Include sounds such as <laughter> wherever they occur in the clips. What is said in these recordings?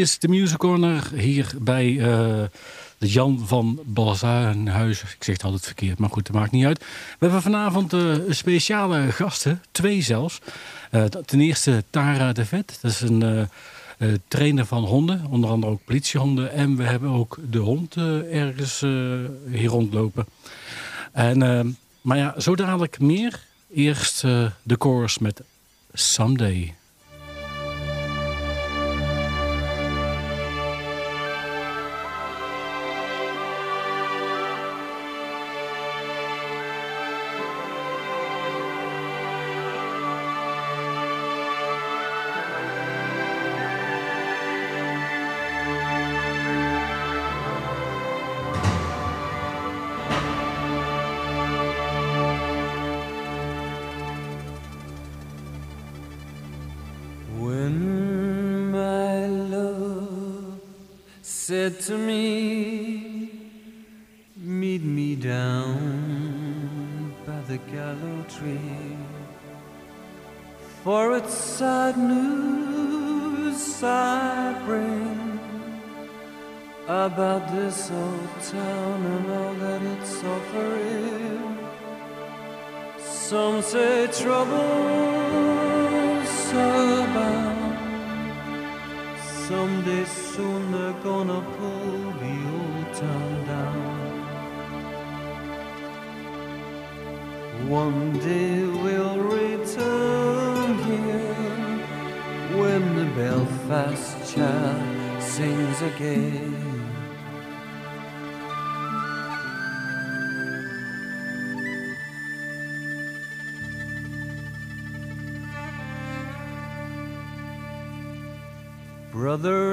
is de Music Corner hier bij eh, de Jan van Balzarenhuis. Ik zeg het altijd verkeerd, maar goed, dat maakt niet uit. We hebben vanavond eh, speciale gasten, twee zelfs. Eh, ten eerste Tara de Vet, dat is een trainer van honden, onder andere ook politiehonden. En we hebben ook de hond ergens hier rondlopen. En, eh, maar ja, zo dadelijk meer. Eerst de chorus met Someday.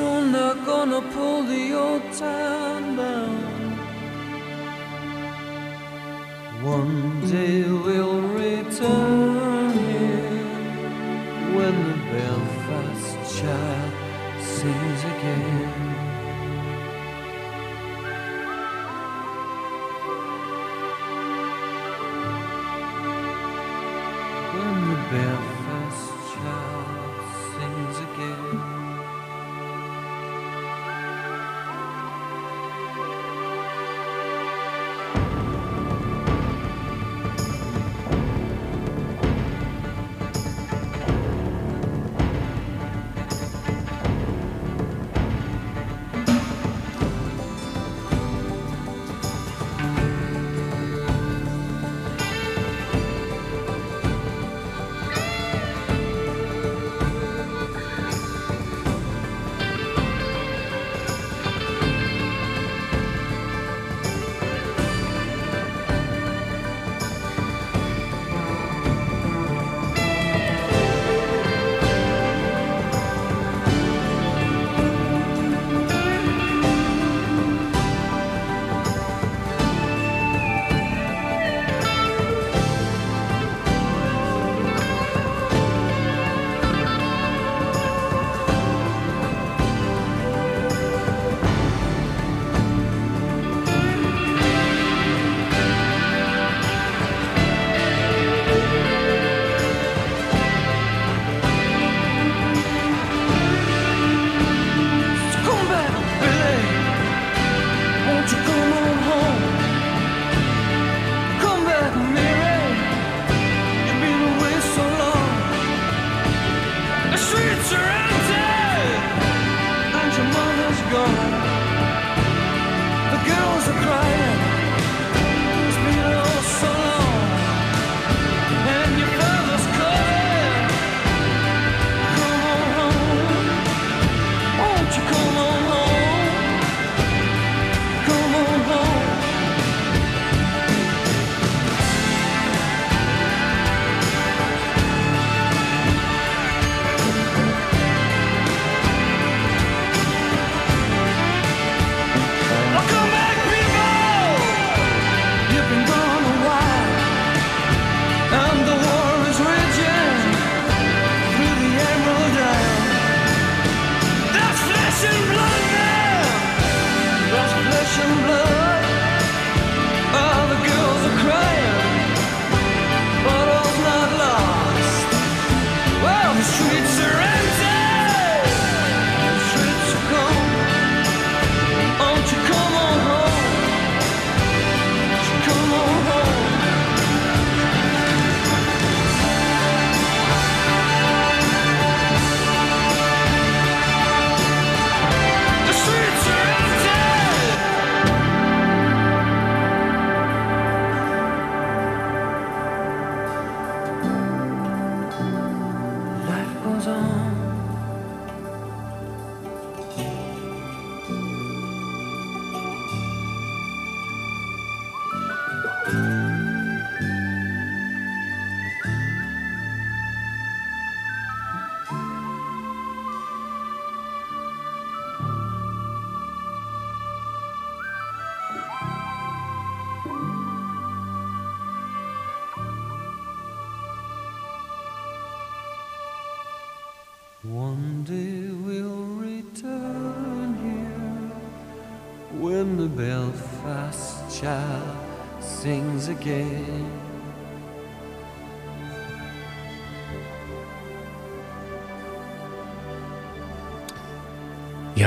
Soon they're gonna pull the old town down. One day we'll return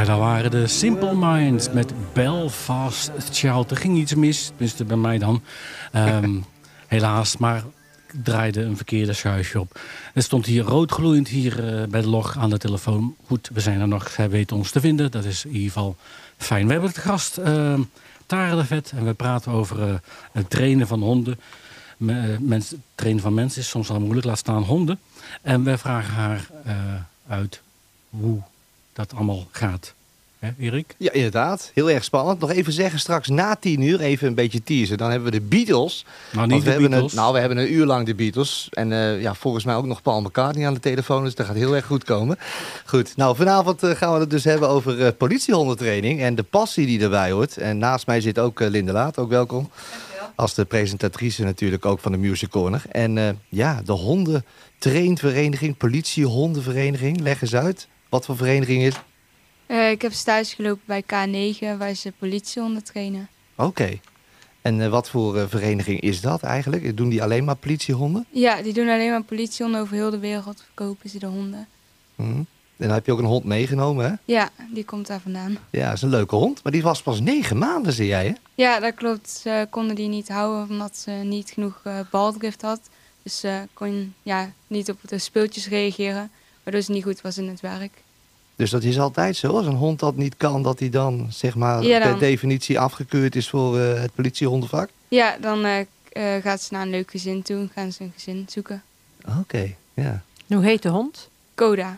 Ja, daar waren de Simple Minds met Belfast Child. Er ging iets mis, tenminste bij mij dan. Ehm, <laughs> helaas, maar ik draaide een verkeerde schuisje op. Het stond hier roodgloeiend hier eh, bij de log aan de telefoon. Goed, we zijn er nog. Zij weten ons te vinden. Dat is in ieder geval fijn. We hebben het gast uh, Tara de Vet. En we praten over uh, het trainen van honden. Me, mens, trainen van mensen is soms al moeilijk. Laat staan honden. En wij vragen haar uit hoe dat allemaal gaat. Hè, Erik? Ja, inderdaad. Heel erg spannend. Nog even zeggen, straks na tien uur, even een beetje teasen. Dan hebben we de Beatles. Nou, niet we de hebben Beatles. Een, nou, we hebben een uur lang de Beatles. En uh, ja, volgens mij ook nog Paul McCartney aan de telefoon. Dus dat gaat heel erg goed komen. Goed, nou vanavond uh, gaan we het dus hebben over uh, politiehondentraining. En de passie die erbij hoort. En naast mij zit ook Linde Laat. Ook welkom. Als de presentatrice natuurlijk ook van de Music Corner. En ja, de hondentrainvereniging, politiehondenvereniging. Leg eens uit. Wat voor vereniging is uh, ik heb stage gelopen bij K9, waar ze politiehonden trainen. Oké. Okay. En uh, wat voor uh, vereniging is dat eigenlijk? Doen die alleen maar politiehonden? Ja, die doen alleen maar politiehonden. Over heel de wereld verkopen ze de honden. Mm. En dan heb je ook een hond meegenomen, hè? Ja, die komt daar vandaan. Ja, dat is een leuke hond. Maar die was pas negen maanden, zie jij, hè? Ja, dat klopt. Ze konden die niet houden omdat ze niet genoeg baldrift had. Dus ze kon ja, niet op de speeltjes reageren, waardoor ze niet goed was in het werk. Dus dat is altijd zo. Als een hond dat niet kan, dat hij dan zeg maar Ja, dan- per definitie afgekeurd is voor eh, het politiehondenvak? Ja, dan eh, eh, gaat ze naar een leuk gezin toe, gaan ze een gezin zoeken. Oké, ja. Hoe heet de hond? Coda.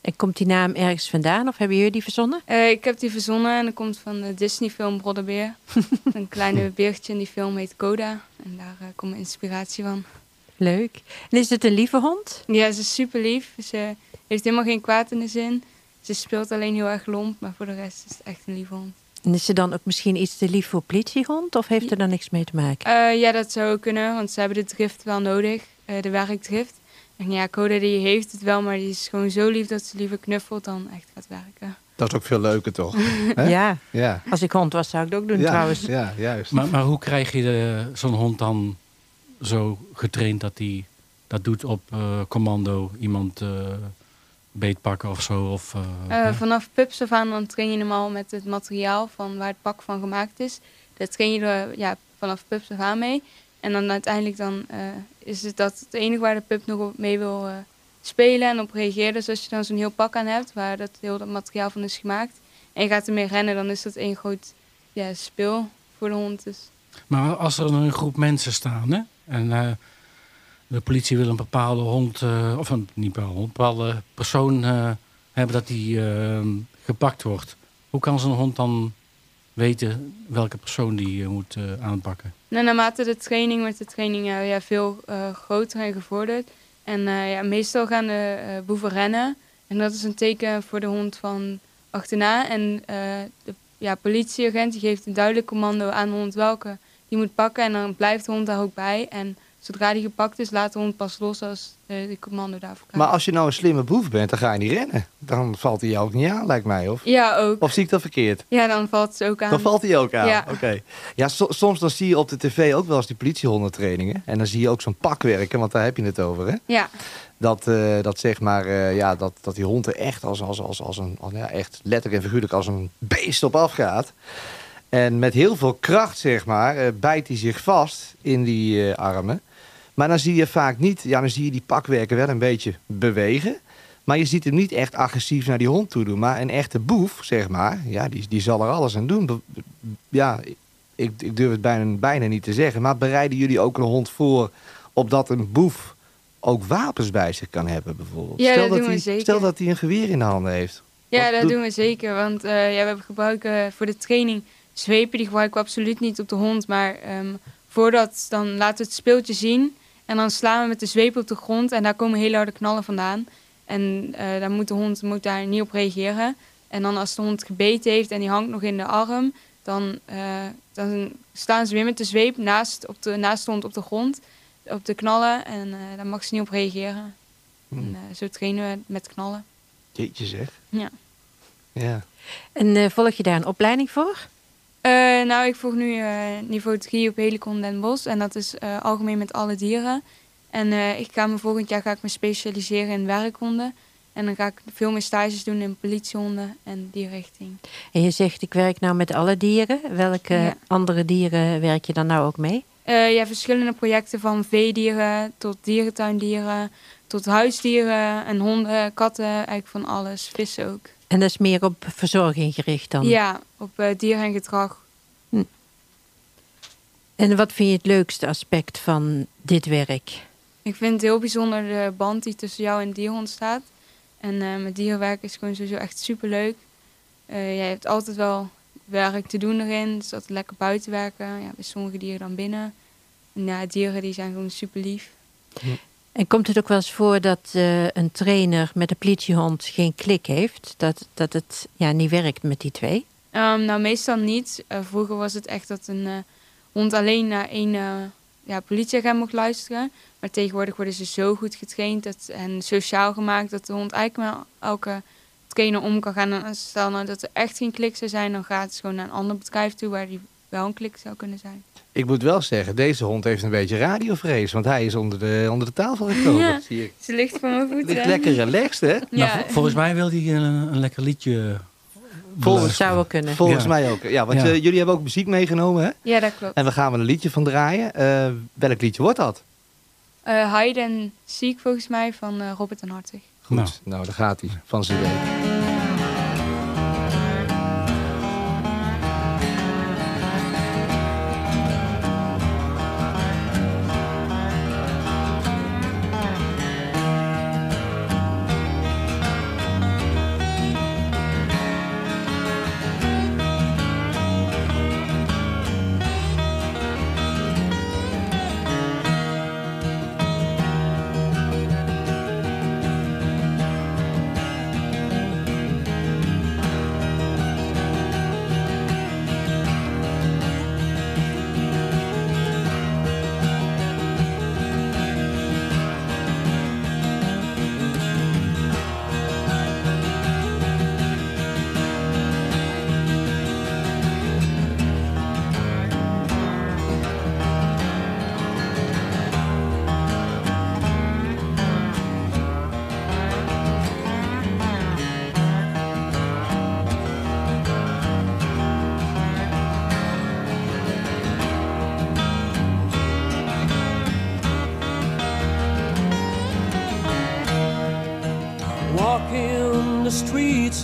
En komt die naam ergens vandaan of hebben jullie die verzonnen? Eh, ik heb die verzonnen en dat komt van de Disney-film Brodderbeer. <laughs> een kleine beertje in die film heet Coda. En daar eh, komt mijn inspiratie van. Leuk. En is het een lieve hond? Ja, ze is super lief. Ze heeft helemaal geen kwaad in de zin. Ze speelt alleen heel erg lomp, maar voor de rest is het echt een lieve hond. En is ze dan ook misschien iets te lief voor politiehond of heeft er dan niks mee te maken? Eh, ja, dat zou kunnen, want ze hebben de drift wel nodig, eh, de werkdrift. En ja, Coda die heeft het wel, maar die is gewoon zo lief dat ze liever knuffelt dan echt gaat werken. Dat is ook veel leuker, toch? <laughs> Hè? Ja, Ja. als ik hond was zou ik het ook doen ja, trouwens. Ja, juist. Maar, maar hoe krijg je de- zo'n hond dan zo getraind dat hij dat doet op eh, commando? Iemand eh beetpakken of zo? Of, eh, Eh, vanaf pups af aan dan train je hem al met het materiaal van waar het pak van gemaakt is. Daar train je er ja, vanaf pups af aan mee. En dan uiteindelijk dan, eh, is het dat het enige waar de pup nog op mee wil spelen en op reageert. Dus als je dan zo'n heel pak aan hebt waar dat heel dat materiaal van is gemaakt. En je gaat ermee rennen, dan is dat één groot ja, speel voor de hond. Dus Maar als er een groep mensen staan hè, en de politie wil een bepaalde hond, eh, of een, niet bepaalde hond, een bepaalde persoon eh, hebben dat die eh, gepakt wordt. Hoe kan zo'n hond dan weten welke persoon die eh, moet aanpakken? Nou, naarmate de training wordt de training ja, veel groter en gevorderd. En ja, meestal gaan de boeven rennen. En dat is een teken voor de hond van achterna. En de ja, politieagent geeft een duidelijk commando aan de hond welke die moet pakken. En dan blijft de hond daar ook bij. En zodra die gepakt is, laat de hond pas los als eh, de commando daarvoor krijgt. Maar als je nou een slimme boef bent, dan ga je niet rennen. Dan valt hij jou ook niet aan, lijkt mij. Of, Ja, ook. of zie ik dat verkeerd? Ja, dan valt ze ook aan. Dan valt hij ook aan. Ja. Oké. Ja, so- soms dan zie je op de tv ook wel eens die politiehondentrainingen. En dan zie je ook zo'n pak werken, want daar heb je het over, hè? Ja, Dat, eh, dat zeg maar, eh, ja, dat, dat die hond er echt als, als, als, als een, als, ja, echt letterlijk en figuurlijk als een beest op afgaat. En met heel veel kracht, zeg maar, bijt hij zich vast in die armen. Maar dan zie je vaak niet, ja, dan zie je die pakwerker wel een beetje bewegen. Maar je ziet hem niet echt agressief naar die hond toe doen. Maar een echte boef, zeg maar, ja, die, die zal er alles aan doen. Ja, ik, ik durf het bijna, bijna niet te zeggen. Maar bereiden jullie ook een hond voor op dat een boef ook wapens bij zich kan hebben, bijvoorbeeld? Ja, dat dat doen we hij, zeker. Stel dat hij een geweer in de handen heeft. Ja, dat doet- doen we zeker. Want eh, ja, we gebruiken voor de training zwepen. Die gebruiken we absoluut niet op de hond. Maar ehm, voordat, dan laten we het speeltje zien. En dan slaan we met de zweep op de grond. En daar komen hele harde knallen vandaan. En eh dan moet de hond moet daar niet op reageren. En dan als de hond gebeten heeft en die hangt nog in de arm... dan, eh, dan staan ze weer met de zweep naast, op de, naast de hond op de grond. Op de knallen. En eh daar mag ze niet op reageren. En, eh, zo trainen we met knallen. Jeetje zeg. Ja. Ja. En volg je daar een opleiding voor? Eh, nou, ik volg nu eh, niveau 3 op Helicon Den Bosch. En dat is eh, algemeen met alle dieren. En eh, ik ga me volgend jaar ga ik me specialiseren in werkhonden. En dan ga ik veel meer stages doen in politiehonden en die richting. En je zegt, ik werk nou met alle dieren. Welke Ja. andere dieren werk je dan nou ook mee? Eh ja, verschillende projecten van veedieren tot dierentuindieren, tot huisdieren en honden, katten, eigenlijk van alles. Vissen ook. En dat is meer op verzorging gericht dan? Ja, op eh, dieren en gedrag. En wat vind je het leukste aspect van dit werk? Ik vind het heel bijzonder de band die tussen jou en dier ontstaat. En eh, met dierenwerk is gewoon sowieso echt super leuk. jij hebt altijd wel werk te doen erin. Het is altijd lekker buiten werken. Ja, bij sommige dieren dan binnen. En ja, dieren die zijn gewoon super lief. En komt het ook wel eens voor dat eh, een trainer met een politiehond geen klik heeft? Dat, dat het ja, niet werkt met die twee? Ehm, nou, meestal niet. Eh, vroeger was het echt dat een eh, hond alleen naar één ja, politieagent mocht luisteren. Maar tegenwoordig worden ze zo goed getraind dat, en sociaal gemaakt dat de hond eigenlijk met elke trainer om kan gaan. En stel nou dat er echt geen klik zou zijn, dan gaat het gewoon naar een ander bedrijf toe waar die wel een klik zou kunnen zijn. Ik moet wel zeggen, deze hond heeft een beetje radiovrees. Want hij is onder de, onder de tafel gekomen. Ja. Zie ik. Ze ligt voor mijn voeten. Ligt lekker relaxed, hè? Nou, Ja, vol- volgens mij wil hij een, een lekker liedje Volgens, Zou wel kunnen. volgens Ja. mij ook. Ja, want Ja. eh, jullie hebben ook muziek meegenomen, hè? ja dat klopt. En we gaan er een liedje van draaien. Eh, welk liedje wordt dat? Eh Hide and Seek volgens mij van Robert en Hartig. Goed, Nou. nou, daar gaat hij. Van zijn week.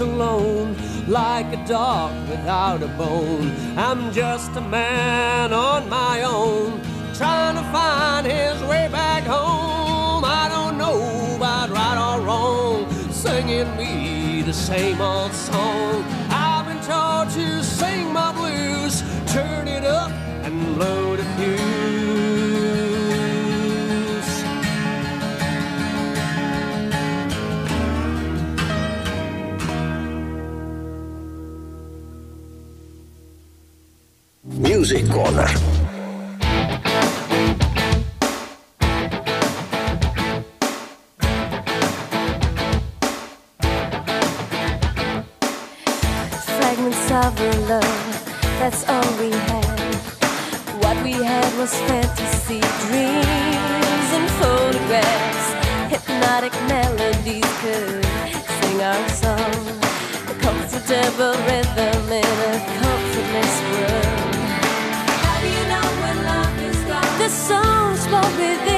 Alone like a dog without a bone. I'm just a man on my own, trying to find his way back home. I don't know about right or wrong, singing me the same old song. Music fragments of a love. That's all we had. What we had was fantasy, dreams, and photographs. Hypnotic melodies could sing our song. A comfortable rhythm in a comfortless world. songs for me.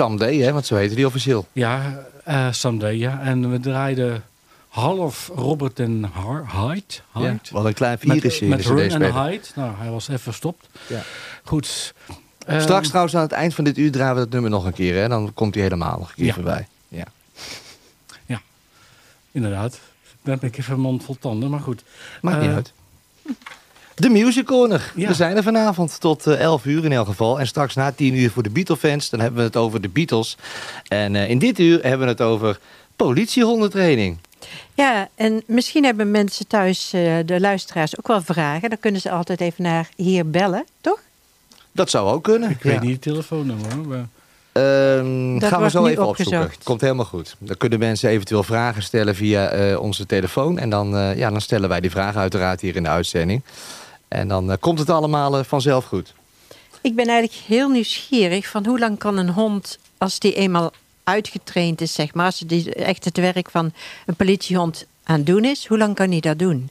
Someday, hè, want zo heette die officieel. Ja, eh Someday, ja. En we draaiden half Robert en Hyde. Ja, wat een klein met virusje met de Run en. Hyde. Nou, hij was even verstopt. Ja. Goed. Ehm, Straks trouwens aan het eind van dit uur draaien we het nummer nog een keer. Hè? Dan komt hij helemaal nog een keer Ja. voorbij. Ja. Inderdaad. Dan heb ik even mond vol tanden, maar goed. Maakt niet Eh, uit. De Music Corner. Ja. We zijn er vanavond tot eh, 11 uur in elk geval. En straks na 10 uur voor de Beatle-fans. Dan hebben we het over de Beatles. En eh, in dit uur hebben we het over politiehondentraining. Ja, en misschien hebben mensen thuis, eh, de luisteraars, ook wel vragen. Dan kunnen ze altijd even naar hier bellen, toch? Dat zou ook kunnen. Ik weet niet het telefoonnummer. hoor, maar- Ehm, Dat gaan we wordt zo even opzoeken. Komt helemaal goed. Dan kunnen mensen eventueel vragen stellen via eh, onze telefoon. En dan, eh, ja, dan stellen wij die vragen uiteraard hier in de uitzending. En dan eh, komt het allemaal eh, vanzelf goed. Ik ben eigenlijk heel nieuwsgierig van hoe lang kan een hond, als die eenmaal uitgetraind is, zeg maar, als die echt het werk van een politiehond aan het doen is, hoe lang kan hij dat doen?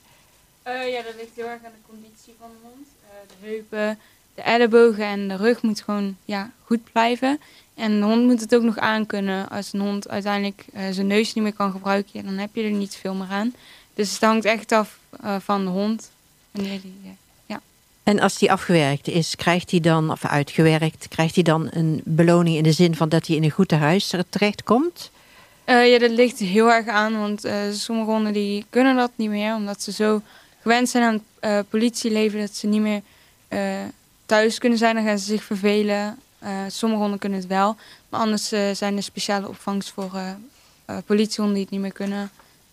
Eh, ja, dat ligt heel erg aan de conditie van de hond. Eh, de heupen, de ellebogen en de rug moet gewoon ja, goed blijven. En de hond moet het ook nog aankunnen. Als een hond uiteindelijk eh, zijn neus niet meer kan gebruiken, ja, dan heb je er niet veel meer aan. Dus het hangt echt af eh, van de hond. Wanneer die, En als die afgewerkt is, krijgt hij dan, of uitgewerkt, krijgt hij dan een beloning in de zin van dat hij in een goed huis terechtkomt? Eh, ja, dat ligt heel erg aan, want eh, sommige honden die kunnen dat niet meer, omdat ze zo gewend zijn aan het eh, politieleven dat ze niet meer thuis kunnen zijn. Dan gaan ze zich vervelen. Sommige honden kunnen het wel, maar anders zijn er speciale opvangst voor eh, eh, politiehonden die het niet meer kunnen.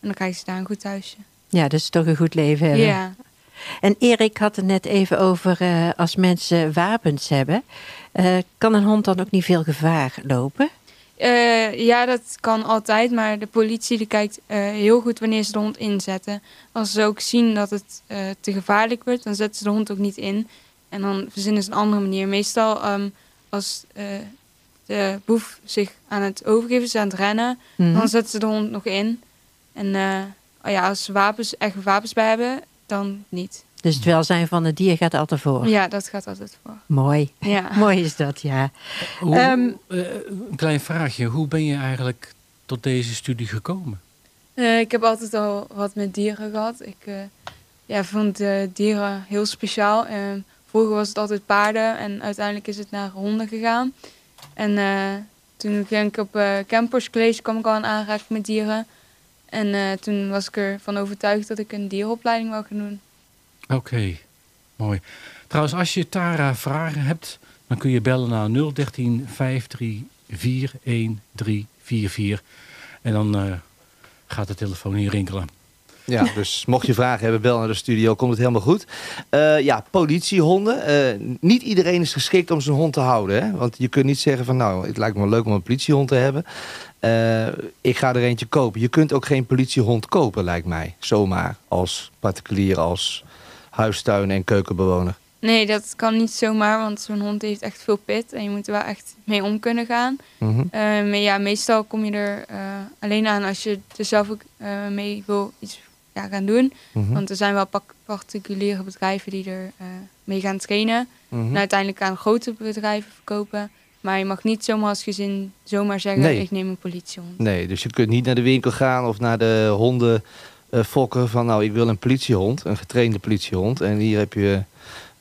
En dan krijgen ze daar een goed thuisje. Ja, dus toch een goed leven hebben. Ja, En Erik had het net even over eh, als mensen wapens hebben. eh, kan een hond dan ook niet veel gevaar lopen? Eh, ja, dat kan altijd, maar de politie die kijkt heel goed wanneer ze de hond inzetten. Als ze ook zien dat het te gevaarlijk wordt, dan zetten ze de hond ook niet in. En dan verzinnen ze een andere manier. Meestal ehm, als de boef zich aan het overgeven is, aan het rennen, Mhm. dan zetten ze de hond nog in. En oh ja, als ze wapens, echt wapens bij hebben, dan niet. Dus het welzijn van het dier gaat altijd voor. Ja, dat gaat altijd voor. Mooi. Ja. <laughs> Mooi is dat, ja. Hoe, Ehm, eh, een klein vraagje. Hoe ben je eigenlijk tot deze studie gekomen? Eh, ik heb altijd al wat met dieren gehad. Ik eh, ja, vond dieren heel speciaal. Eh, vroeger was het altijd paarden en uiteindelijk is het naar honden gegaan. En eh, toen ging ik op eh Campers College kwam ik al in aanraking met dieren. En eh, toen was ik ervan overtuigd dat ik een dierenopleiding wou gaan doen. Oké, mooi. Trouwens, als je Tara vragen hebt, dan kun je bellen naar 013 534 1344. En dan eh, gaat de telefoon hier rinkelen. Ja, <laughs> dus mocht je vragen hebben, bel naar de studio, komt het helemaal goed. Eh, ja, politiehonden. Eh, niet iedereen is geschikt om zijn hond te houden. Hè? Want je kunt niet zeggen van nou, het lijkt me leuk om een politiehond te hebben. Eh, ik ga er eentje kopen. Je kunt ook geen politiehond kopen, lijkt mij. Zomaar, als particulier, als huistuin- en keukenbewoner. Nee, dat kan niet zomaar, want zo'n hond heeft echt veel pit. En je moet er wel echt mee om kunnen gaan. Mhm. Maar ja, meestal kom je er alleen aan als je er zelf ook mee wil iets ja, gaan doen. Mhm. Want er zijn wel particuliere bedrijven die er eh, mee gaan trainen. Mhm. En uiteindelijk aan grote bedrijven verkopen. Maar je mag niet zomaar als gezin zomaar zeggen, Nee. ik neem een politiehond. Nee, dus je kunt niet naar de winkel gaan of naar de honden eh, fokken van nou, ik wil een politiehond, een getrainde politiehond. En hier heb je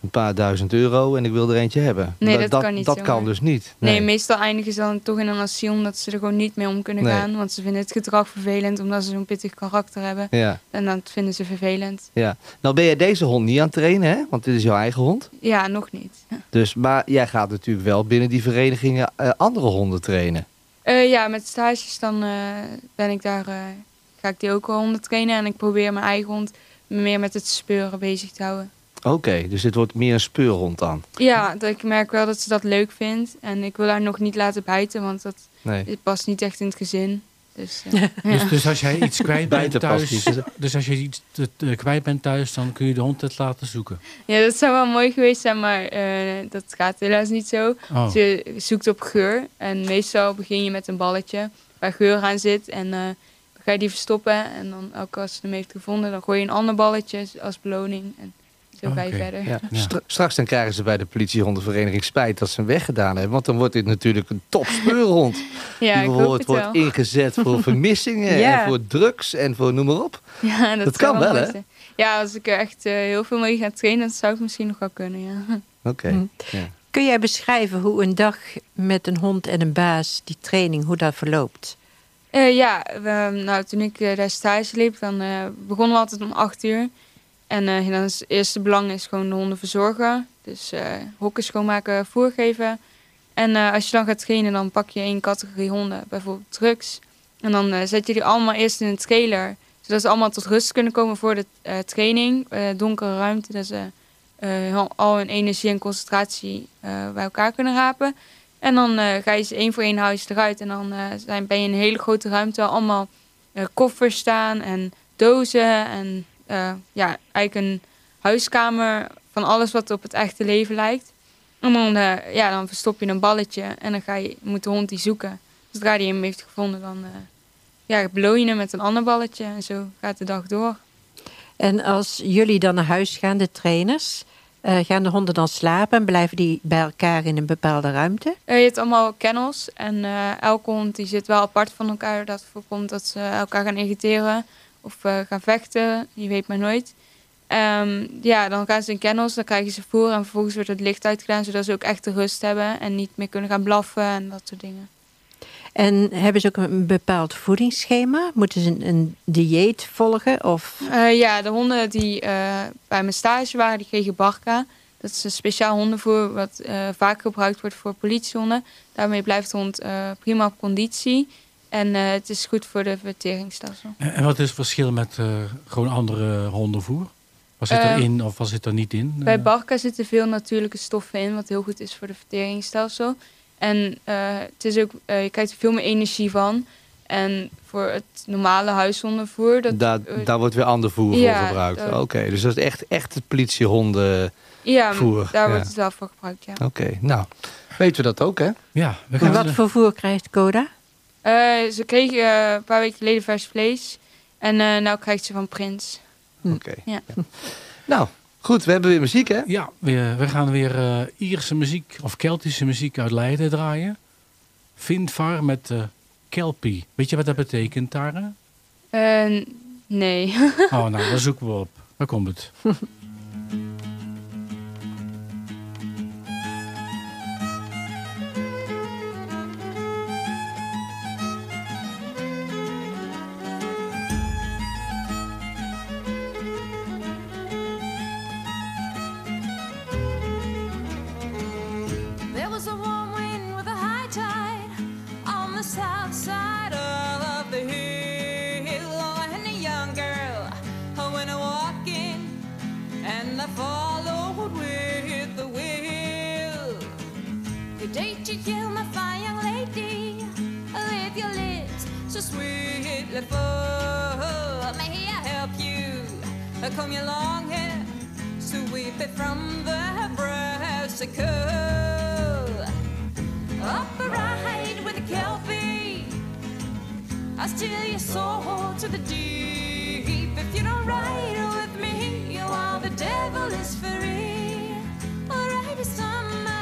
een paar duizend euro en ik wil er eentje hebben. Nee, dat kan niet Dat zomaar. kan dus niet. Nee, Nee. meestal eindigen ze dan toch in een asiel omdat ze er gewoon niet mee om kunnen Nee. gaan. Want ze vinden het gedrag vervelend omdat ze zo'n pittig karakter hebben. Ja, En dat vinden ze vervelend. ja. Nou ben je deze hond niet aan het trainen, hè? Want dit is jouw eigen hond. Ja, nog niet. Dus, maar jij gaat natuurlijk wel binnen die verenigingen eh, andere honden trainen. Eh, ja, met stages dan eh, ben ik daar, ga ik die ook wel honden trainen. En ik probeer mijn eigen hond meer met het speuren bezig te houden. Oké, dus dit wordt meer een speurhond dan. Ja, dat ik merk wel dat ze dat leuk vindt. En ik wil haar nog niet laten bijten, want dat Nee. past niet echt in het gezin. Dus, eh, ja. <laughs> Dus, dus als jij iets kwijt bent thuis, dus als je iets kwijt bent thuis, dan kun je de hond het laten zoeken. ja, dat zou wel mooi geweest zijn, maar eh, dat gaat helaas niet zo. Oh. Ze zoekt op geur. En meestal begin je met een balletje waar geur aan zit. En eh, dan ga je die verstoppen. En dan elke als ze hem heeft gevonden, dan gooi je een ander balletje als beloning. En Verder. Ja. Ja. Stra- straks dan krijgen ze bij de politiehondenvereniging spijt dat ze hem weggedaan hebben. Want dan wordt dit natuurlijk een topspeurhond. <laughs> Ja, die ik hoop wordt, het wordt wel. ingezet voor <laughs> vermissingen Ja. en voor drugs en voor noem maar op. Ja, dat, kan wel, hè? Ja, als ik er echt eh, heel veel mee ga trainen, dan zou het misschien nog wel kunnen, ja. Oké. <laughs> Hm. Ja. Kun jij beschrijven hoe een dag met een hond en een baas, die training, hoe dat verloopt? Eh, ja, we- nou, toen ik eh, daar stage liep, dan eh, begonnen we altijd om acht uur. En eh, dan het eerste belang is gewoon de honden verzorgen. Dus eh hokken schoonmaken, voer geven. En eh, als je dan gaat trainen, dan pak je één categorie honden, bijvoorbeeld drugs. En dan zet je die allemaal eerst in een trailer, zodat ze allemaal tot rust kunnen komen voor de training. Donkere ruimte, dat ze al- hun energie en concentratie bij elkaar kunnen rapen. En dan ga je ze één voor één hou je ze eruit. En dan zijn, ben je in een hele grote ruimte waar allemaal koffers staan en dozen. En eh, ja, eigenlijk een huiskamer van alles wat op het echte leven lijkt. En dan, eh, ja, dan verstop je een balletje en dan ga je, moet de hond die zoeken. Zodra hij hem heeft gevonden, dan eh, ja, beloon je hem met een ander balletje. En zo gaat de dag door. En als jullie dan naar huis gaan, de trainers, gaan de honden dan slapen en blijven die bij elkaar in een bepaalde ruimte? Je hebt allemaal kennels en elke hond die zit wel apart van elkaar. Dat voorkomt dat ze elkaar gaan irriteren of eh, gaan vechten. Je weet maar nooit. Ehm, ja, dan gaan ze in kennels, dan krijgen ze voer en vervolgens wordt het licht uitgedaan, zodat ze ook echt de rust hebben en niet meer kunnen gaan blaffen en dat soort dingen. En hebben ze ook een bepaald voedingsschema? Moeten ze een, een dieet volgen? Of Eh, ja, de honden die eh, bij mijn stage waren, die kregen Barca. Dat is een speciaal hondenvoer wat vaak gebruikt wordt voor politiehonden. Daarmee blijft de hond prima op conditie. En eh, het is goed voor de verteringsstelsel. En en wat is het verschil met eh, gewoon andere hondenvoer? Wat zit Ehm, erin of wat zit er niet in? Bij Eh, Barca zitten veel natuurlijke stoffen in, wat heel goed is voor de verteringsstelsel. En eh, het is ook, eh, je krijgt er veel meer energie van. En voor het normale huishondenvoer, dat, Daar, eh, daar wordt weer ander voer Ja, voor gebruikt. Oké, dus dat is echt, echt het politiehonden. ja, voer, daar ja. wordt het wel voor gebruikt, ja. Oké, nou, weten we dat ook, hè? ja, we en wat voor voer krijgt Coda? Eh, ze kreeg eh, een paar weken geleden vers vlees. En eh nou krijgt ze van Prins. Oké. Ja. Nou, goed, we hebben weer muziek, hè? Ja, we, we gaan weer eh, Ierse muziek of Keltische muziek uit Leiden draaien. Vindvar met Kelpie. Weet je wat dat betekent, Tara? Nee. <laughs> Oh, nou, daar zoeken we op. Waar komt het? <laughs> I steal your soul to the deep. If you don't ride with me, while the devil is free, I'll ride with somebody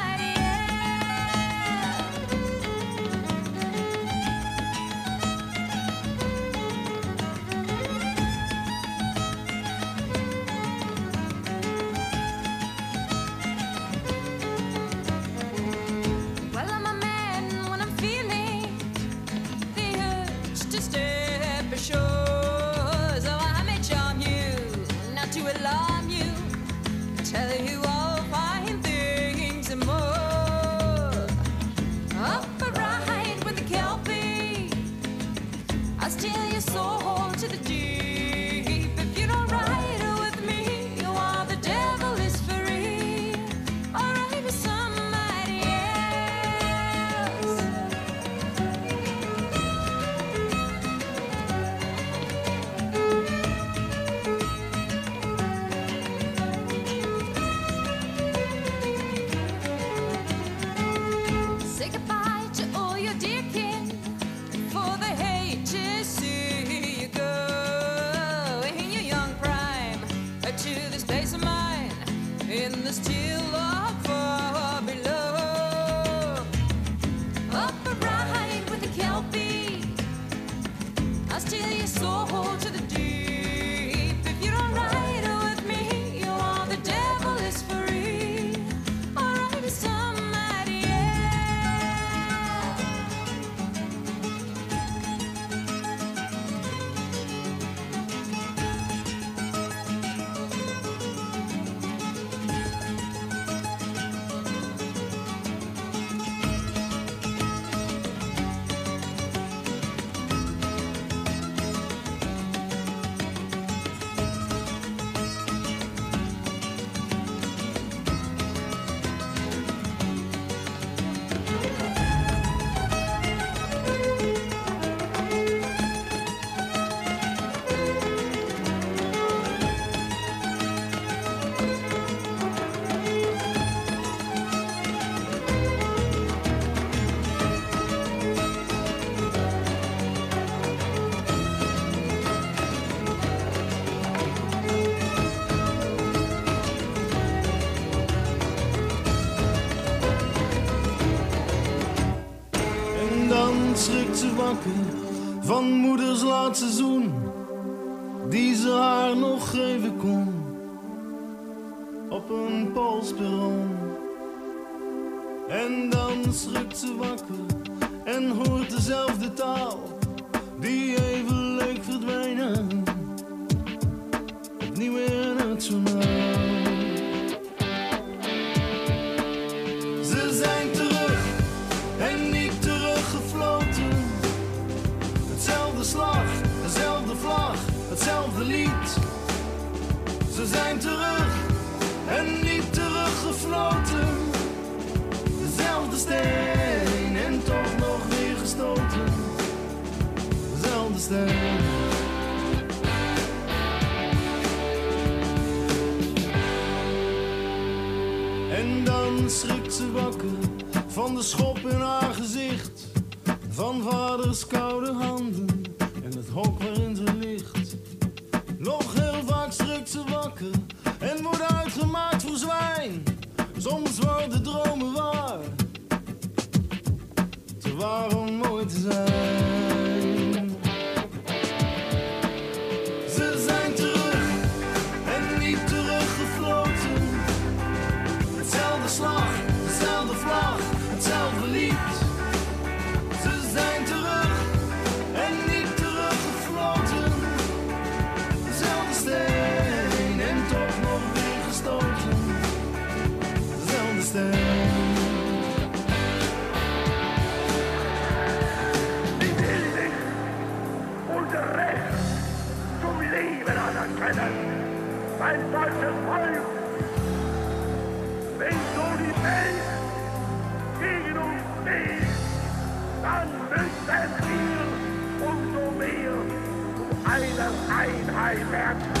En dan schrikt ze wakker van de schop in haar gezicht. Van vaders koude handen en het hok waarin ze ligt. Nog heel vaak schrikt ze wakker en wordt uitgemaakt voor zwijn. Soms worden dromen waar, te waar om mooi te zijn. können. Mein deutsches Volk, wenn so die Welt gegen uns steht, dann müssen wir umso mehr zu einer Einheit werden.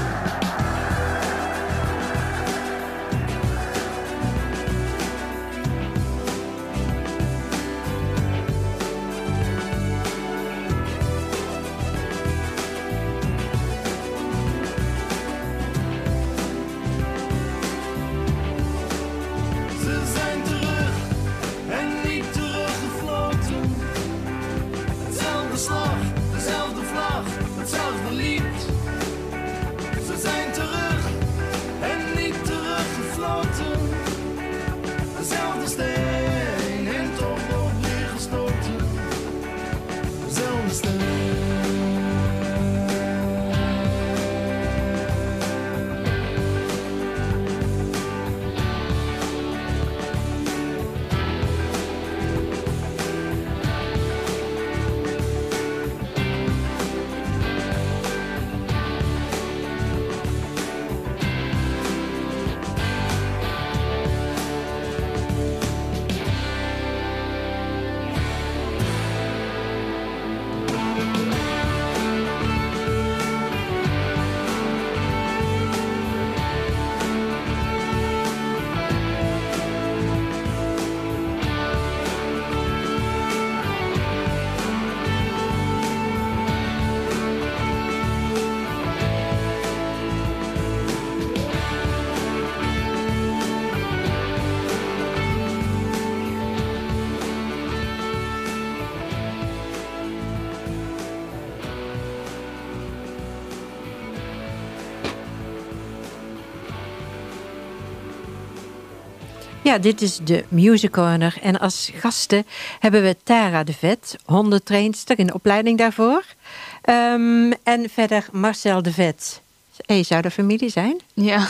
Ja, dit is de Music Corner. En als gasten hebben we Tara de Vet, hondentrainster in de opleiding daarvoor. Ehm, en verder Marcel de Vet. Hey, zou dat familie zijn? Ja.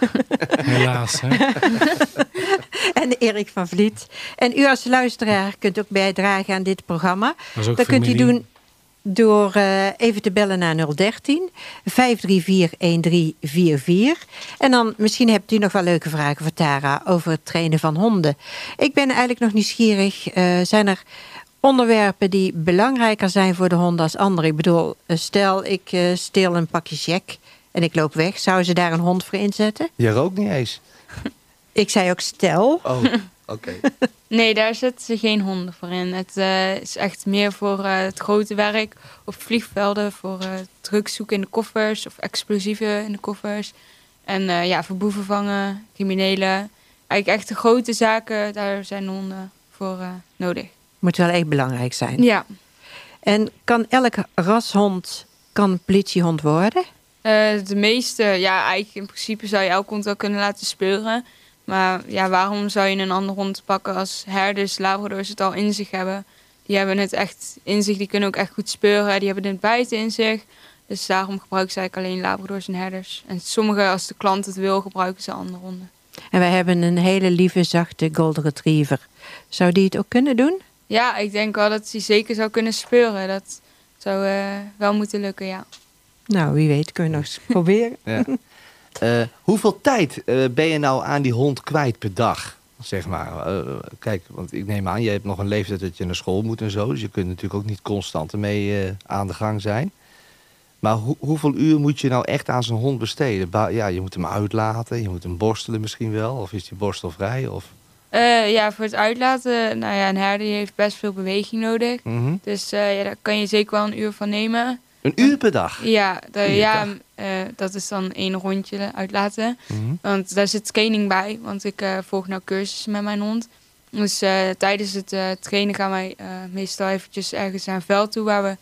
<laughs> Helaas, hè? <laughs> en Erik van Vliet. En u als luisteraar kunt ook bijdragen aan dit programma. Dat is ook Dat kunt u doen door eh, even te bellen naar 013 534 1344. En dan misschien hebt u nog wel leuke vragen voor Tara over het trainen van honden. Ik ben eigenlijk nog nieuwsgierig. eh, zijn er onderwerpen die belangrijker zijn voor de honden als andere? Ik bedoel, eh, stel ik eh, steel een pakje jack en ik loop weg. Zouden ze daar een hond voor inzetten? Je rookt niet eens. Ik zei ook stel. Oh, <laughs> oké. <laughs> Nee, daar zetten ze geen honden voor in. Het eh, is echt meer voor eh, het grote werk op vliegvelden, voor eh drugs zoeken in de koffers of explosieven in de koffers. En eh, ja, voor boeven vangen, criminelen. Eigenlijk echt de grote zaken, daar zijn honden voor eh, nodig. Moet wel echt belangrijk zijn. Ja, En kan elke rashond kan politiehond worden? eh, de meeste, ja, eigenlijk in principe zou je elke hond wel kunnen laten speuren. Maar ja, waarom zou je een andere hond pakken als herders, labradors het al in zich hebben? Die hebben het echt in zich, die kunnen ook echt goed speuren. Die hebben het bijten in zich. Dus daarom gebruiken ze eigenlijk alleen labradors en herders. En sommige, als de klant het wil, gebruiken ze andere honden. En wij hebben een hele lieve, zachte golden retriever. Zou die het ook kunnen doen? Ja, ik denk wel dat hij zeker zou kunnen speuren. Dat zou eh, wel moeten lukken, ja. Nou, wie weet, kunnen we nog eens proberen. Ja. <laughs> Eh, hoeveel tijd eh, ben je nou aan die hond kwijt per dag? Zeg maar. Eh, kijk, want ik neem aan, je hebt nog een leeftijd dat je naar school moet en zo. Dus je kunt natuurlijk ook niet constant ermee aan de gang zijn. Maar hoe- hoeveel uur moet je nou echt aan zo'n hond besteden? Ba- ja, je moet hem uitlaten, je moet hem borstelen misschien wel. Of is die borstelvrij? Of... Ja, voor het uitlaten, nou ja, een herder die heeft best veel beweging nodig. Mhm. Dus ja, daar kan je zeker wel een uur van nemen. Een uur per dag? Ja, ja eh, dat is dan één rondje uitlaten. Mhm. Want daar zit training bij, want ik eh, volg nou cursussen met mijn hond. Dus eh, tijdens het trainen gaan wij meestal eventjes ergens naar een veld toe waar we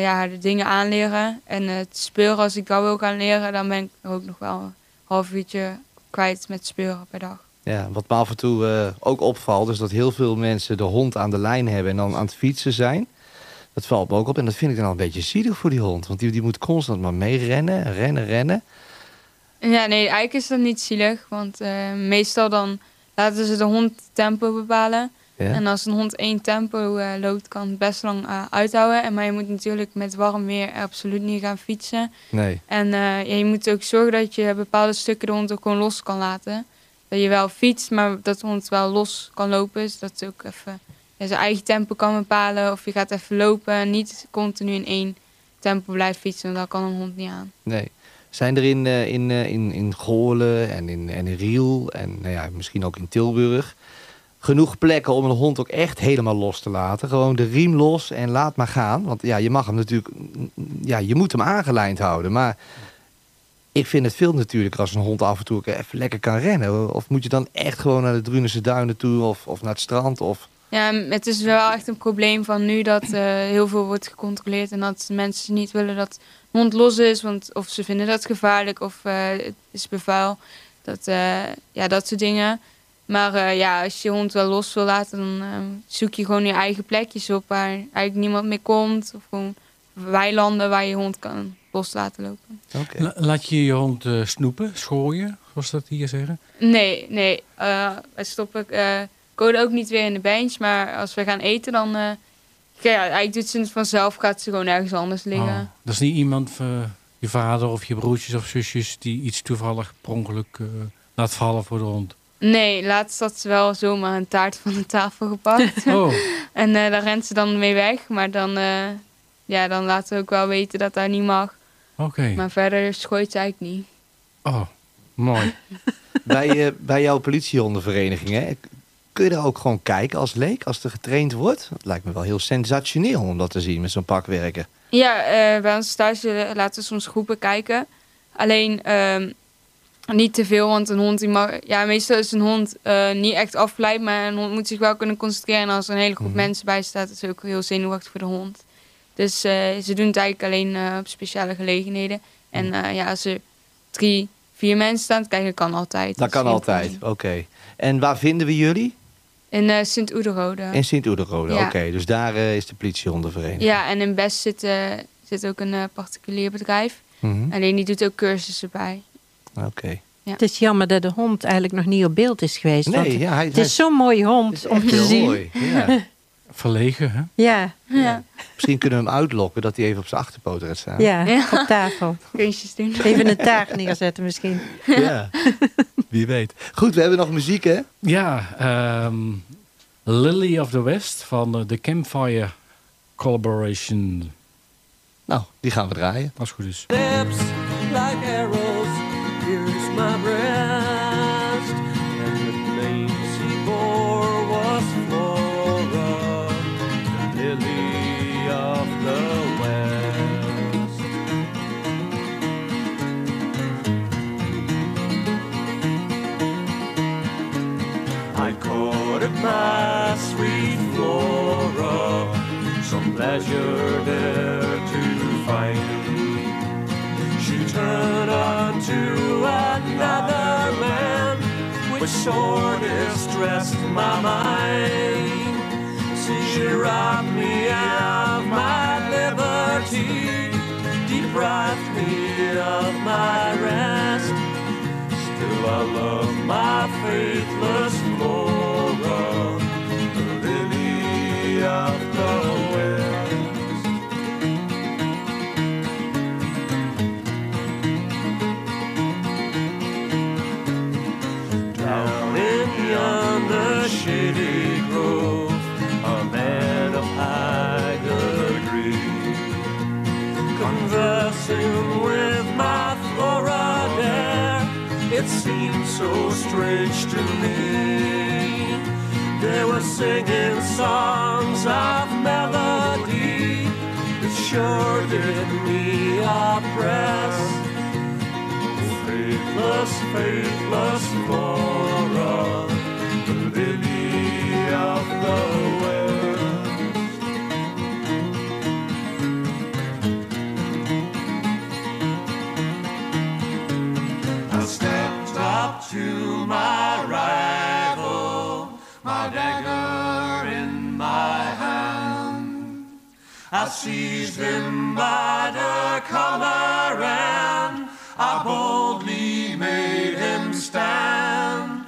ja, de dingen aanleren. En het speuren, als ik dat wil gaan leren, dan ben ik er ook nog wel een half uurtje kwijt met speuren per dag. Ja, wat me af en toe ook opvalt, is dat heel veel mensen de hond aan de lijn hebben en dan aan het fietsen zijn. Dat valt me ook op en dat vind ik dan al een beetje zielig voor die hond. Want die, die moet constant maar mee rennen, rennen, rennen. Ja, nee, eigenlijk is dat niet zielig. Want eh, meestal dan laten ze de hond tempo bepalen. Ja. En als een hond één tempo eh, loopt, kan het best lang eh, uithouden. En, maar je moet natuurlijk met warm weer absoluut niet gaan fietsen. Nee. En ja, je moet ook zorgen dat je bepaalde stukken de hond ook gewoon los kan laten. Dat je wel fietst, maar dat de hond wel los kan lopen. Dus dat hij ook even zijn eigen tempo kan bepalen. Of je gaat even lopen en niet continu in één tempo blijft fietsen. Dat kan een hond niet aan. Nee. Zijn er in, eh, in, eh, in, in Goorlen en in, en in Riel en nou ja, misschien ook in Tilburg genoeg plekken om een hond ook echt helemaal los te laten? Gewoon de riem los en laat maar gaan. Want ja, je mag hem natuurlijk, ja, je moet hem aangelijnd houden. Maar ik vind het veel natuurlijker als een hond af en toe even lekker kan rennen. Of moet je dan echt gewoon naar de Drunense duinen toe of, of naar het strand? Of... Ja, het is wel echt een probleem van nu dat eh, heel veel wordt gecontroleerd en dat mensen niet willen dat de hond los is, want of ze vinden dat gevaarlijk of eh, het is bevuil. Dat, eh, ja, dat soort dingen. Maar eh, ja, als je je hond wel los wil laten, dan eh, zoek je gewoon je eigen plekjes op waar eigenlijk niemand meer komt. Of gewoon weilanden waar je hond kan los laten lopen. La- Laat je je hond eh, snoepen, schooien, zoals dat hier zeggen? Nee, nee. eh wij stoppen code ook niet weer in de bench. Maar als we gaan eten, dan... eh, ja, eigenlijk doet ze het vanzelf. Gaat ze gewoon ergens anders liggen. Oh, dat is niet iemand, eh, je vader of je broertjes of zusjes, die iets toevallig per ongeluk eh, laat vallen voor de hond. Nee, laatst had ze wel zomaar een taart van de tafel gepakt. <laughs> Oh. <laughs> en eh, daar rent ze dan mee weg. Maar dan, eh, ja, dan laten we ook wel weten dat dat niet mag. Oké. Maar verder schooit ze eigenlijk niet. Oh, mooi. <laughs> bij, bij jouw politiehondenvereniging, hè, kun je er ook gewoon kijken als leek, als er getraind wordt? Het lijkt me wel heel sensationeel om dat te zien met zo'n pak werken. Ja, eh, bij ons thuis eh, laten we soms groepen kijken. Alleen ehm, niet te veel, want een hond die mag... Ja, meestal is een hond eh, niet echt afgeleid, maar een hond moet zich wel kunnen concentreren. En als er een hele groep Mhm. mensen bij staat, is het ook heel zenuwachtig voor de hond. Dus ze doen het eigenlijk alleen op speciale gelegenheden. En Mhm. ja, als er drie, vier mensen staan kijken, kan altijd. Dat kan altijd, oké. En waar vinden we jullie? In eh, Sint-Oederode. In Sint-Oederode, Ja. oké. Dus daar eh, is de politiehondenvereniging. Ja, en in Best zit, eh, zit ook een eh, particulier bedrijf. Mhm, Alleen die doet ook cursussen bij. Oké. Het is jammer dat de hond eigenlijk nog niet op beeld is geweest. Nee, want ja, hij- het hij is zo'n mooie hond om te zien. mooi. Ja. <laughs> Verlegen, hè? Ja, Ja, Misschien kunnen we hem uitlokken dat hij even op zijn achterpoten gaat staan. ja, Ja. op tafel. kunstjes doen. Even een taart neerzetten misschien. Ja. Wie weet. Goed, we hebben nog muziek, hè? Ja, ehm, Lily of the West van eh, de Campfire Collaboration. Nou, die gaan we draaien. Als het goed is. lips sore distressed my mind. She robbed me of my liberty, deprived me of my rest. Still I love my faithless Flora, the lily of the conversing with my Flora there, it seemed so strange to me. They were singing songs of melody that sure did me oppress faithless, faithless Flora, the lily of the west. Seized him by the collar and I boldly made him stand.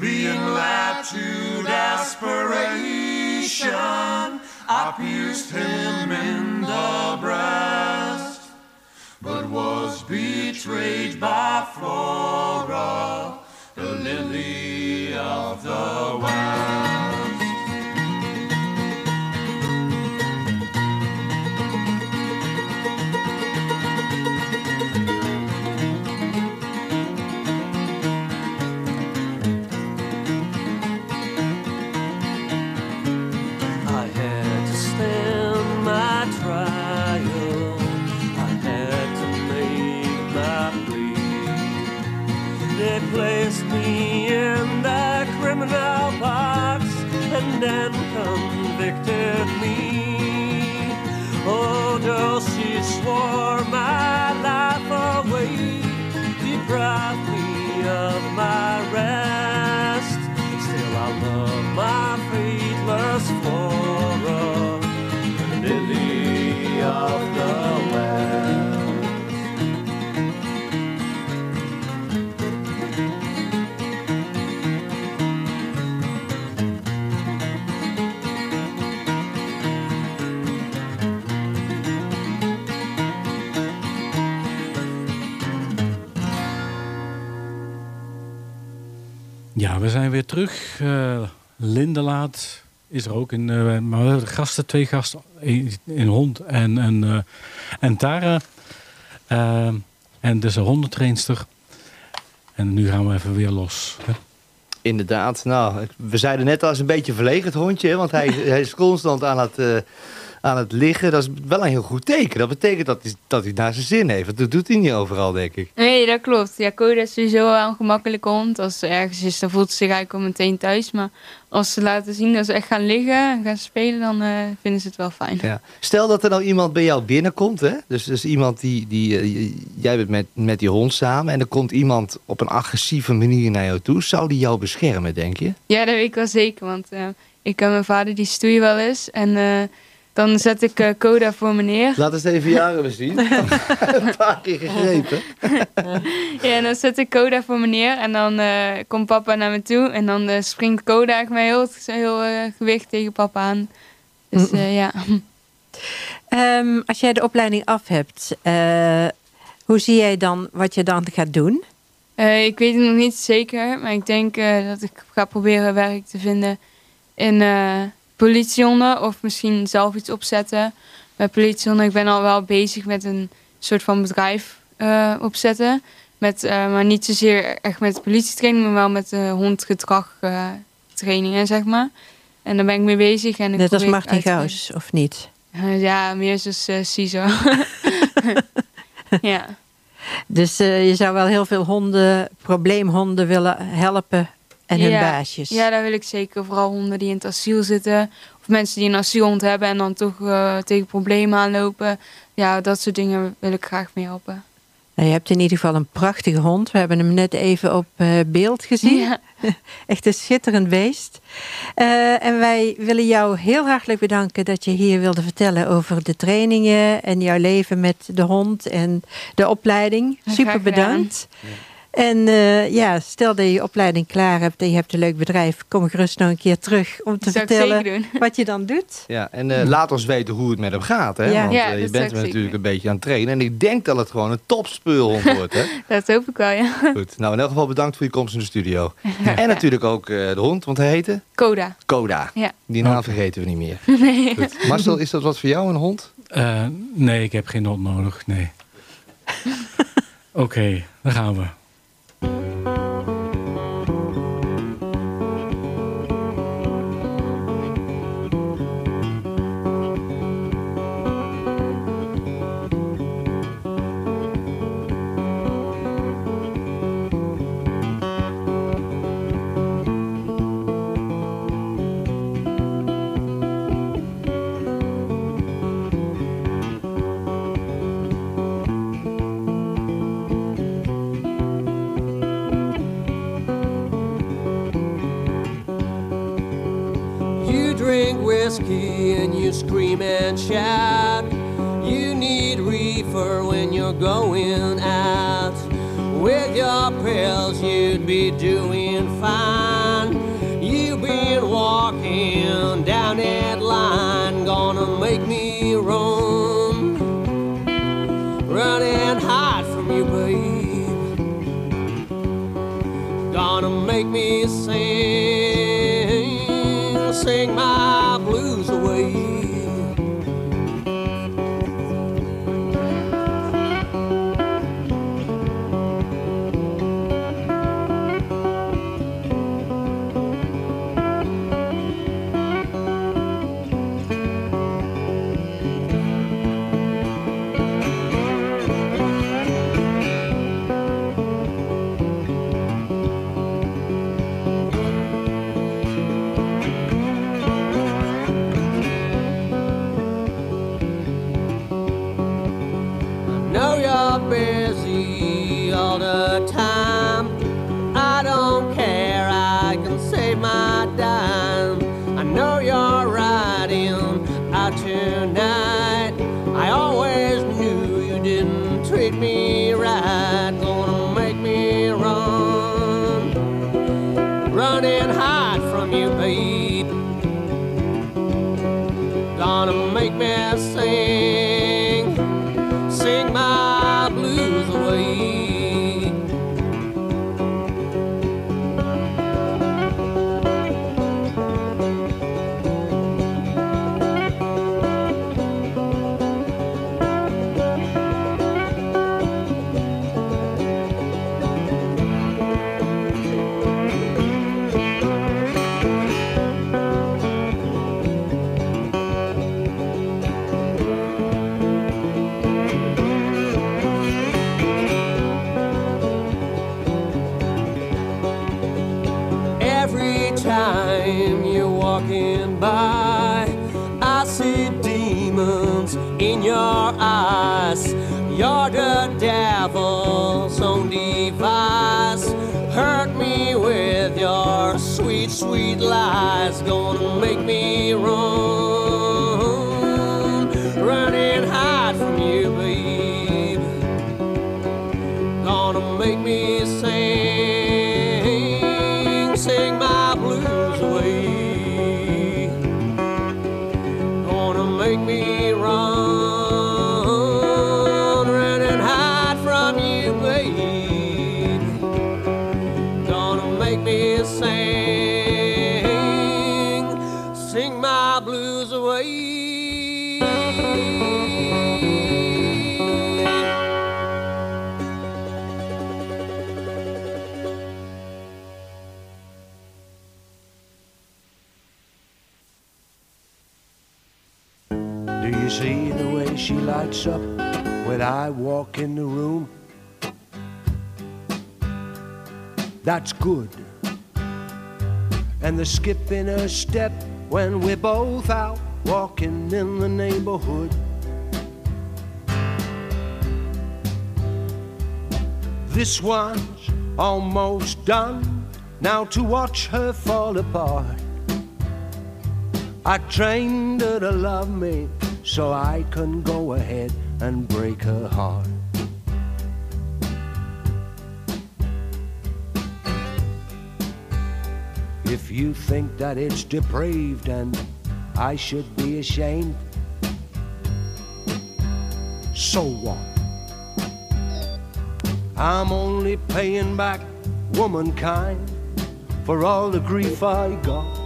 Being led to desperation, I pierced him in the breast, but was betrayed by Flora, the lily of the west. condemned and convicted me. Oh, girl, she swore. Ja, we zijn weer terug. Eh Lindelaat is er ook. In, eh, maar we hebben gasten, twee gasten. Een hond en, en, eh, en Tara. Eh, en dus een hondentrainster. En nu gaan we even weer los. Inderdaad. Nou, we zeiden net al, is een beetje verlegen het hondje. Want hij, <laughs> hij is constant aan het, eh, aan het liggen. Dat is wel een heel goed teken. Dat betekent dat hij, dat hij naar zijn zin heeft. Dat doet hij niet overal, denk ik. Nee, dat klopt. Ja, Coda is sowieso wel een gemakkelijke hond. Als ze ergens is, dan voelt ze zich eigenlijk al meteen thuis. Maar als ze laten zien dat ze echt gaan liggen en gaan spelen, dan eh, vinden ze het wel fijn. Ja. Stel dat er nou iemand bij jou binnenkomt. Hè? Dus, dus iemand die... die eh, jij bent met, met die hond samen. En er komt iemand op een agressieve manier naar jou toe. Zou die jou beschermen, denk je? Ja, dat weet ik wel zeker. Want eh, ik en mijn vader die stoeien wel eens. En dan zet ik eh, Coda voor me neer. Laat eens even jaren we zien. <laughs> een paar keer gegrepen. <laughs> Ja, en dan zet ik Coda voor me neer. En dan eh, komt papa naar me toe. En dan eh, springt Coda met heel, heel gewicht tegen papa aan. Dus eh, ja. <laughs> Ehm, als jij de opleiding af hebt, eh, hoe zie jij dan wat je dan gaat doen? Eh, ik weet het nog niet zeker. Maar ik denk eh, dat ik ga proberen werk te vinden in eh politiehonden. Of misschien zelf iets opzetten bij politiehonden. Ik ben al wel bezig met een soort van bedrijf eh, opzetten. Met, eh, maar niet zozeer echt met politietraining, maar wel met hondgedrag eh, trainingen, zeg maar. En daar ben ik mee bezig. En ik Net als Martin Gauws, of niet? Ja, meer zoals CISO. <laughs> ja. <laughs> Dus je zou wel heel veel honden, probleemhonden willen helpen en hun ja. baasjes. Ja, daar wil ik zeker. Vooral honden die in het asiel zitten. Of mensen die een asielhond hebben en dan toch eh, tegen problemen aanlopen. Ja, dat soort dingen wil ik graag mee helpen. Nou, je hebt in ieder geval een prachtige hond. We hebben hem net even op eh, beeld gezien. Ja. <laughs> Echt een schitterend beest. Eh, en wij willen jou heel hartelijk bedanken dat je hier wilde vertellen over de trainingen en jouw leven met de hond en de opleiding. Super bedankt. En eh, ja, stel dat je je opleiding klaar hebt en je hebt een leuk bedrijf, kom gerust nog een keer terug om te vertellen wat je dan doet. Ja, en eh, laat ons weten hoe het met hem gaat. Hè? Ja. Want Ja, eh, je bent natuurlijk een beetje aan het trainen. En ik denk dat het gewoon een topspeelhond <laughs> wordt. Hè? Dat hoop ik wel, ja. Goed. Nou, in elk geval bedankt voor je komst in de studio. En natuurlijk ook eh, de hond, want hij heette Coda. Koda. Ja. Die naam vergeten we niet meer. <laughs> Nee. Goed. Marcel, is dat wat voor jou, een hond? Eh, nee, ik heb geen hond nodig. Nee. <laughs> Oké, daar gaan we. Sweet, lies. Gonna make me run, run and hide from you, babe. Gonna make me sing, sing my blues away. That's good. And the skip in her step when we're both out walking in the neighborhood. This one's almost done. Now to watch her fall apart. I trained her to love me so I can go ahead and break her heart. You think that it's depraved and I should be ashamed, so what? I'm only paying back womankind for all the grief I got.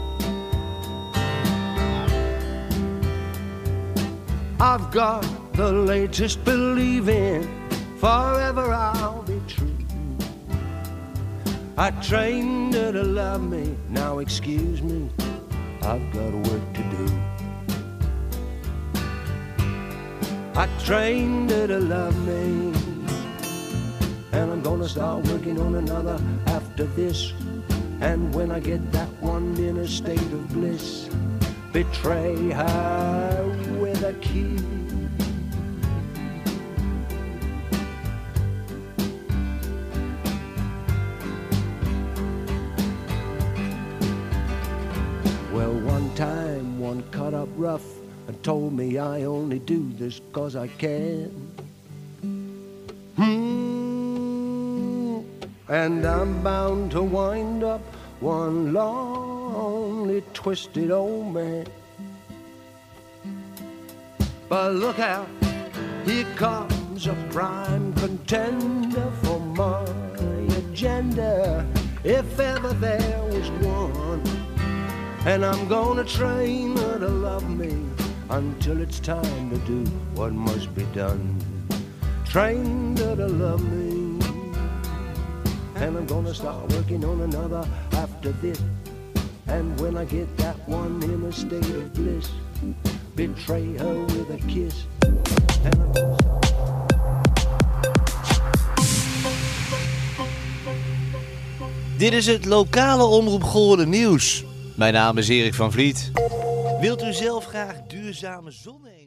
I've got the latest believing forever I'll. I trained her to love me, now excuse me, I've got work to do. I trained her to love me, and I'm gonna start working on another after this. And when I get that one in a state of bliss, betray her with a kiss. Time one cut up rough and told me I only do this 'cause I can. Hmm. And I'm bound to wind up one lonely, twisted old man. But look out, here comes a prime contender for my agenda. If ever there was one, and I'm gonna train her to love me until it's time to do what must be done. Train her to love me, and I'm gonna start working on another after this. And when I get that one in a state of bliss, betray her with a kiss. And I'm gonna Dit is het lokale Omroep Goorlen nieuws. Mijn naam is Erik van Vliet. Wilt u zelf graag duurzame zonne